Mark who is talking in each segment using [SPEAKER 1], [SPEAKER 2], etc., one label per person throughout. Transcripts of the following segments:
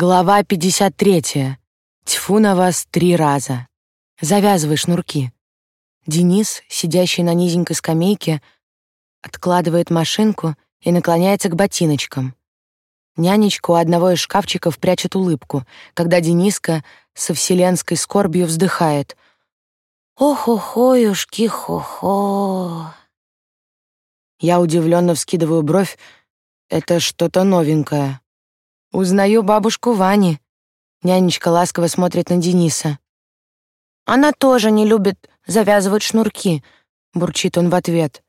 [SPEAKER 1] Глава 53. Тьфу на вас три раза. Завязывай шнурки. Денис, сидящий на низенькой скамейке, откладывает машинку и наклоняется к ботиночкам. Нянечка у одного из шкафчиков прячет улыбку, когда Дениска со вселенской скорбью вздыхает. «Ох-охоюшки, хо-хо». Я удивленно вскидываю бровь. Это что-то новенькое. Узнаю бабушку Вани. Нянечка ласково смотрит на Дениса. Она тоже не любит завязывать шнурки, бурчит он в ответ.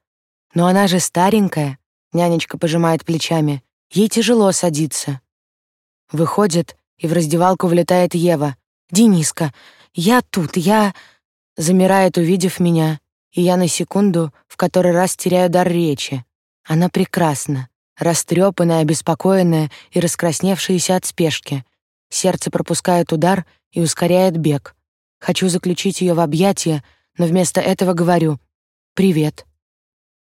[SPEAKER 1] Но она же старенькая, нянечка пожимает плечами. Ей тяжело садиться. Выходит, и в раздевалку влетает Ева. «Дениска, я тут, я...» Замирает, увидев меня, и я на секунду в который раз теряю дар речи. Она прекрасна растрепанная, обеспокоенная и раскрасневшаяся от спешки. Сердце пропускает удар и ускоряет бег. Хочу заключить ее в объятия, но вместо этого говорю «Привет».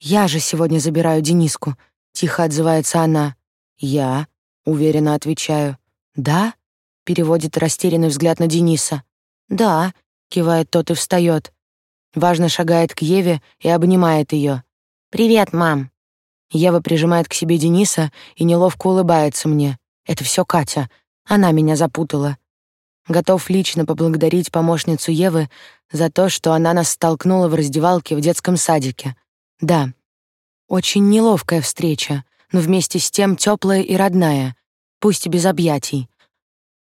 [SPEAKER 1] «Я же сегодня забираю Дениску», — тихо отзывается она. «Я?» — уверенно отвечаю. «Да?» — переводит растерянный взгляд на Дениса. «Да», — кивает тот и встает. Важно шагает к Еве и обнимает ее. «Привет, мам». Ева прижимает к себе Дениса и неловко улыбается мне. Это все Катя. Она меня запутала. Готов лично поблагодарить помощницу Евы за то, что она нас столкнула в раздевалке в детском садике. Да, очень неловкая встреча, но вместе с тем теплая и родная, пусть и без объятий.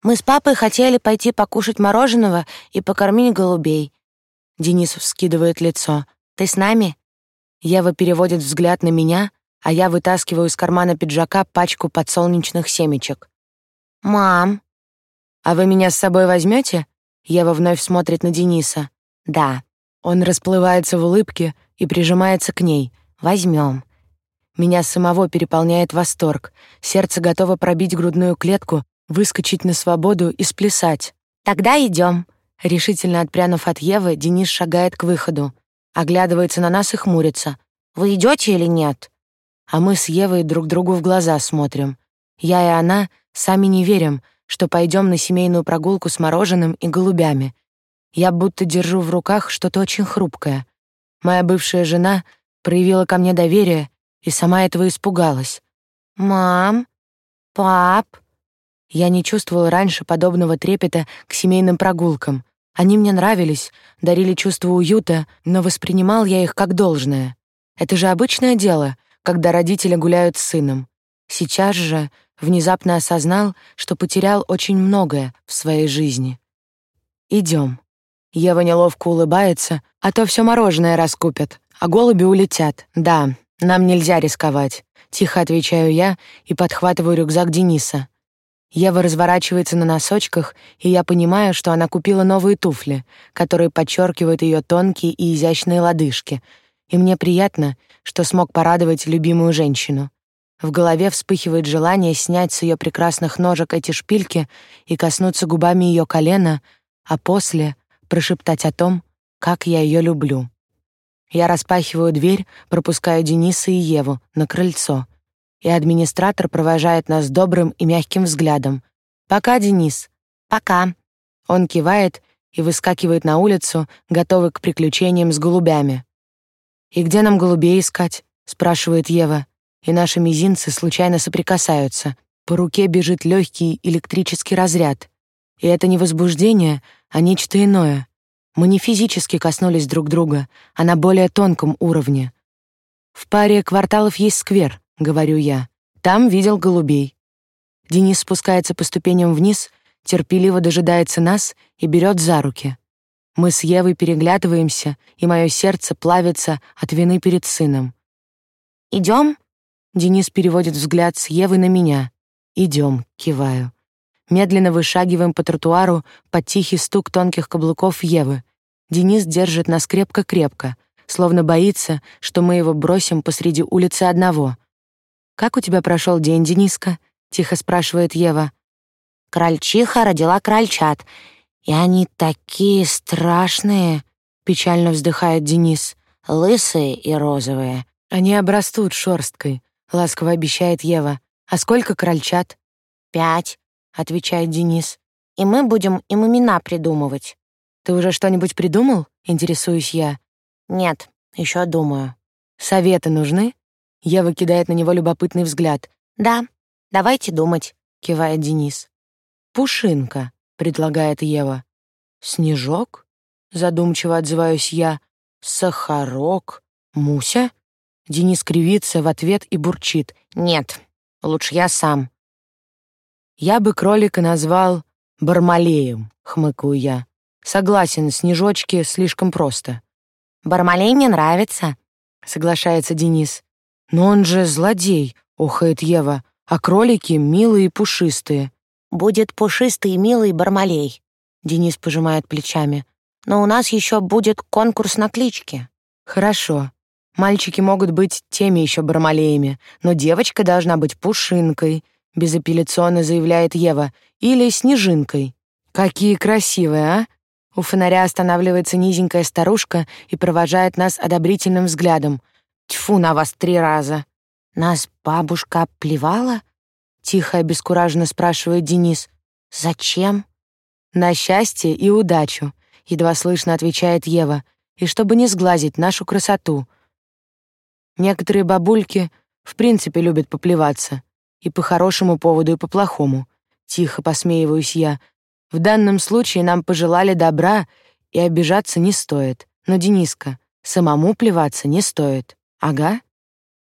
[SPEAKER 1] Мы с папой хотели пойти покушать мороженого и покормить голубей. Денис вскидывает лицо. Ты с нами? Ева переводит взгляд на меня, а я вытаскиваю из кармана пиджака пачку подсолнечных семечек. «Мам!» «А вы меня с собой возьмете?» Ева вновь смотрит на Дениса. «Да». Он расплывается в улыбке и прижимается к ней. «Возьмем». Меня самого переполняет восторг. Сердце готово пробить грудную клетку, выскочить на свободу и сплясать. «Тогда идем». Решительно отпрянув от Евы, Денис шагает к выходу. Оглядывается на нас и хмурится. «Вы идете или нет?» А мы с Евой друг другу в глаза смотрим. Я и она сами не верим, что пойдем на семейную прогулку с мороженым и голубями. Я будто держу в руках что-то очень хрупкое. Моя бывшая жена проявила ко мне доверие и сама этого испугалась. «Мам? Пап?» Я не чувствовала раньше подобного трепета к семейным прогулкам. Они мне нравились, дарили чувство уюта, но воспринимал я их как должное. Это же обычное дело — когда родители гуляют с сыном. Сейчас же внезапно осознал, что потерял очень многое в своей жизни. Идем. Ева неловко улыбается, а то все мороженое раскупят, а голуби улетят. Да, нам нельзя рисковать. Тихо отвечаю я и подхватываю рюкзак Дениса. Ева разворачивается на носочках, и я понимаю, что она купила новые туфли, которые подчеркивают ее тонкие и изящные лодыжки — и мне приятно, что смог порадовать любимую женщину. В голове вспыхивает желание снять с ее прекрасных ножек эти шпильки и коснуться губами ее колена, а после прошептать о том, как я ее люблю. Я распахиваю дверь, пропускаю Дениса и Еву на крыльцо, и администратор провожает нас добрым и мягким взглядом. «Пока, Денис». «Пока». Он кивает и выскакивает на улицу, готовый к приключениям с голубями. «И где нам голубей искать?» — спрашивает Ева. И наши мизинцы случайно соприкасаются. По руке бежит легкий электрический разряд. И это не возбуждение, а нечто иное. Мы не физически коснулись друг друга, а на более тонком уровне. «В паре кварталов есть сквер», — говорю я. «Там видел голубей». Денис спускается по ступеням вниз, терпеливо дожидается нас и берет за руки. Мы с Евой переглядываемся, и мое сердце плавится от вины перед сыном. «Идем?» Денис переводит взгляд с Евы на меня. «Идем», — киваю. Медленно вышагиваем по тротуару под тихий стук тонких каблуков Евы. Денис держит нас крепко-крепко, словно боится, что мы его бросим посреди улицы одного. «Как у тебя прошел день, Дениска?» — тихо спрашивает Ева. «Крольчиха родила крольчат, и они такие страшные, печально вздыхает Денис. Лысые и розовые. Они обрастут шорсткой, ласково обещает Ева. А сколько крольчат? Пять. отвечает Денис.
[SPEAKER 2] «И мы будем им имена придумывать».
[SPEAKER 1] «Ты уже что-нибудь придумал?» — интересуюсь я.
[SPEAKER 2] «Нет, еще думаю».
[SPEAKER 1] «Советы нужны?» Ева кидает на него любопытный взгляд.
[SPEAKER 2] «Да, давайте думать», —
[SPEAKER 1] кивает Денис. «Пушинка», — предлагает Ева. «Снежок?» — задумчиво отзываюсь я. «Сахарок? Муся?» Денис кривится в ответ и бурчит.
[SPEAKER 2] «Нет, лучше я сам».
[SPEAKER 1] «Я бы кролика назвал Бармалеем», — хмыкаю я. «Согласен, снежочки слишком просто».
[SPEAKER 2] «Бармалей мне нравится», —
[SPEAKER 1] соглашается Денис. «Но он же злодей», — охает Ева, «а кролики милые и пушистые».
[SPEAKER 2] «Будет пушистый и милый Бармалей», — Денис пожимает плечами. «Но у нас еще будет конкурс на клички».
[SPEAKER 1] «Хорошо. Мальчики могут быть теми еще Бармалеями, но девочка должна быть Пушинкой», — безапелляционно заявляет Ева, «или Снежинкой». «Какие красивые, а?» У фонаря останавливается низенькая старушка и провожает нас одобрительным взглядом. Тьфу на вас три раза.
[SPEAKER 2] Нас бабушка плевала?
[SPEAKER 1] Тихо и обескураженно спрашивает Денис.
[SPEAKER 2] Зачем?
[SPEAKER 1] На счастье и удачу, едва слышно отвечает Ева, и чтобы не сглазить нашу красоту. Некоторые бабульки в принципе любят поплеваться. И по хорошему поводу, и по плохому. Тихо посмеиваюсь я. В данном случае нам пожелали добра, и обижаться не стоит. Но, Дениска, самому плеваться не стоит. Ага.